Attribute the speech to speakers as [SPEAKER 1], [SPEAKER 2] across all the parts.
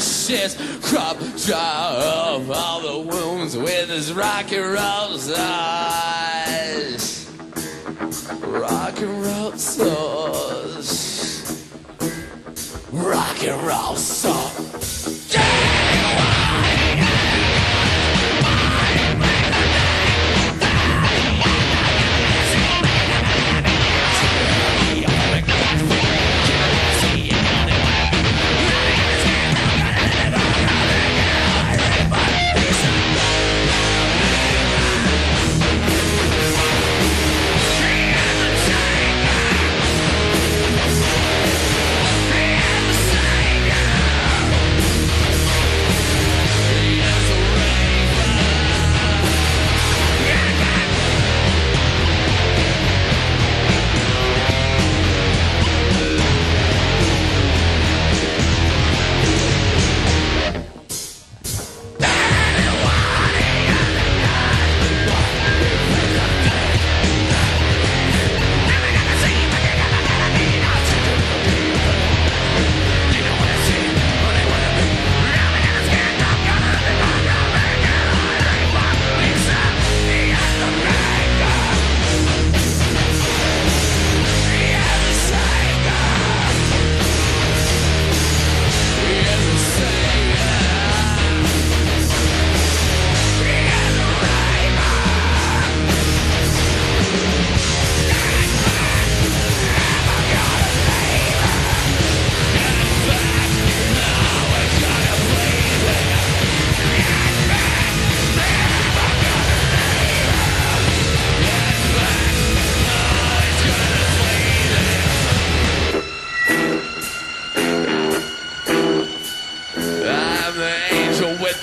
[SPEAKER 1] freshest crop dry of all the wounds with his rock and roll eyes. Rock and roll sauce. Rock and roll sauce.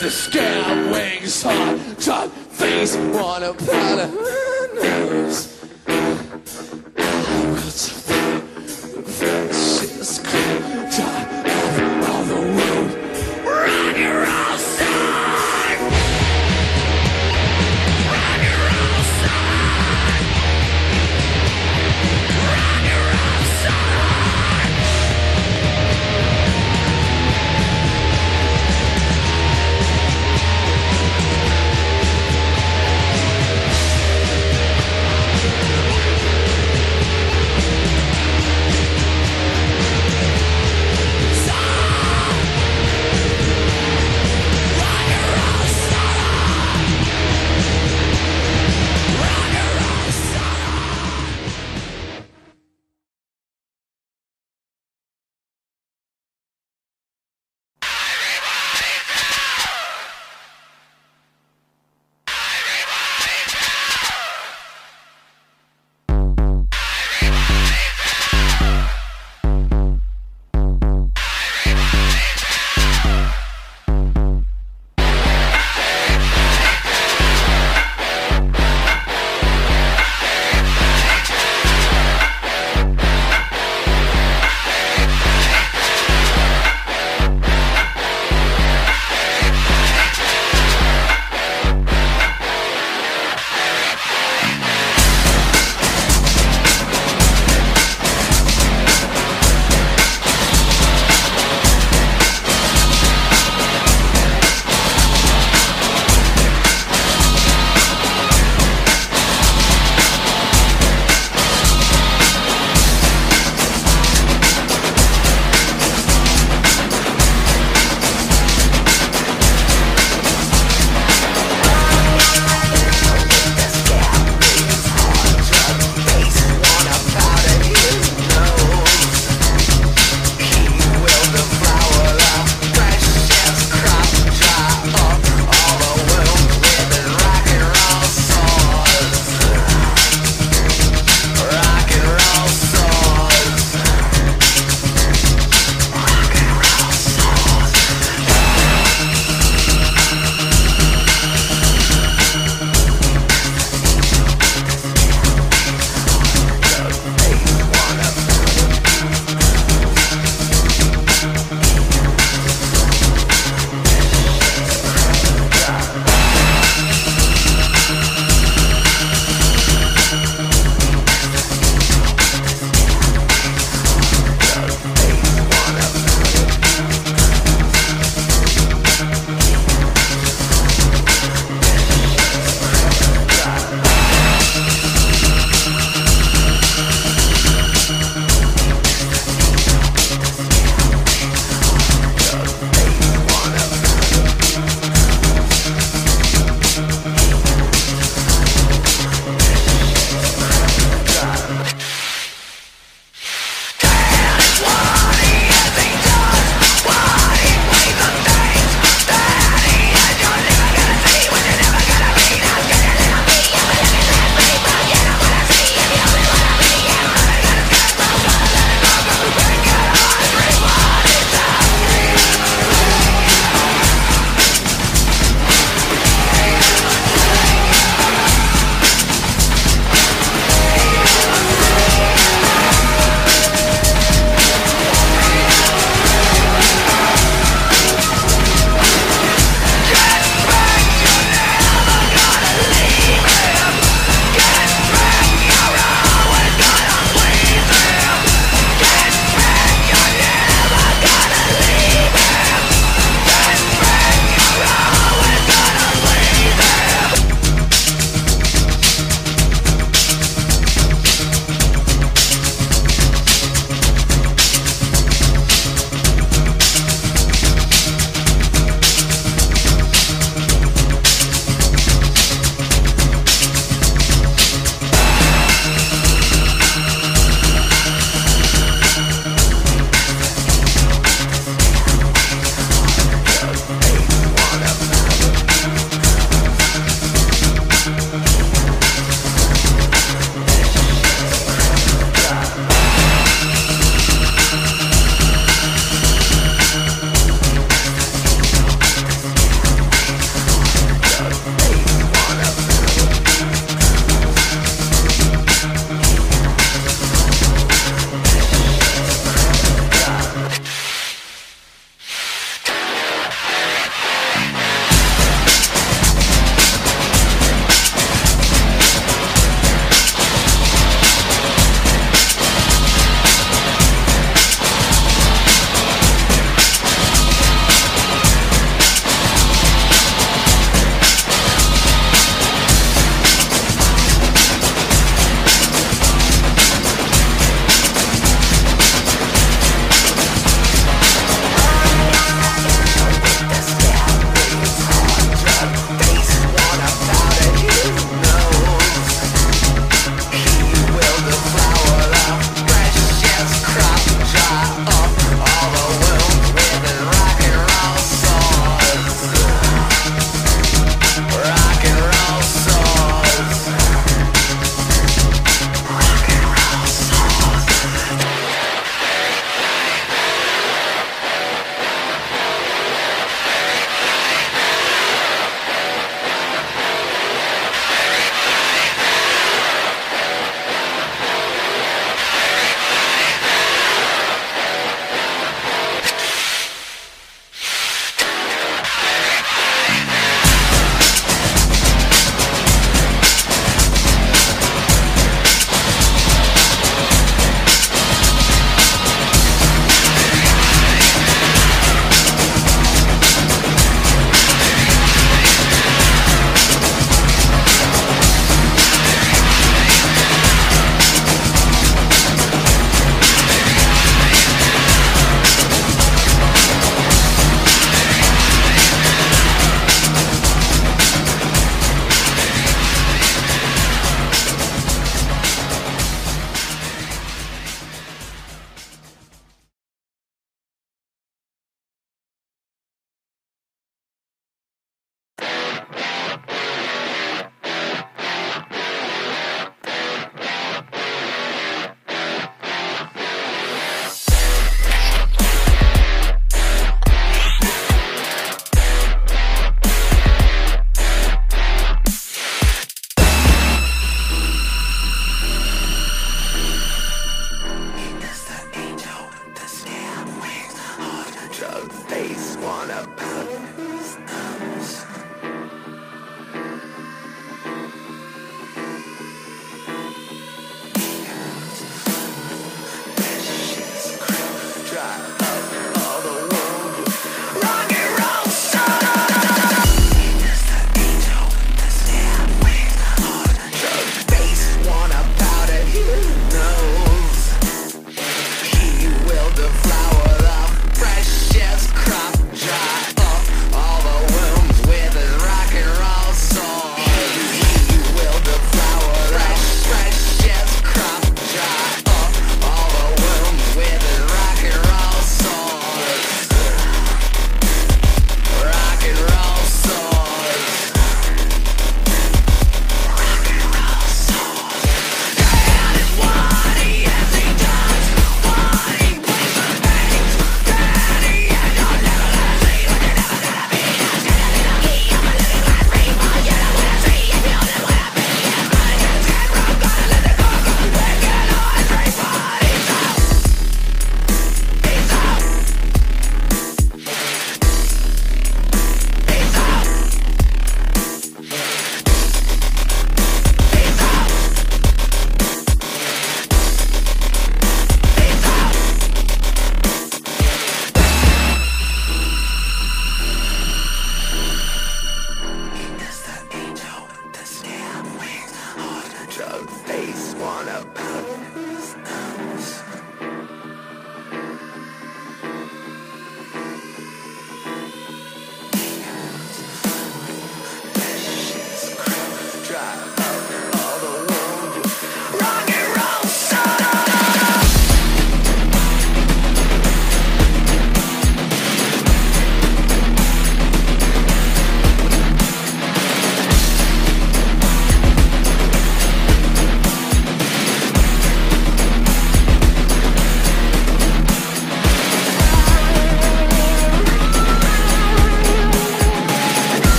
[SPEAKER 1] The scabbed wings, hot, top face, wanna powder nose.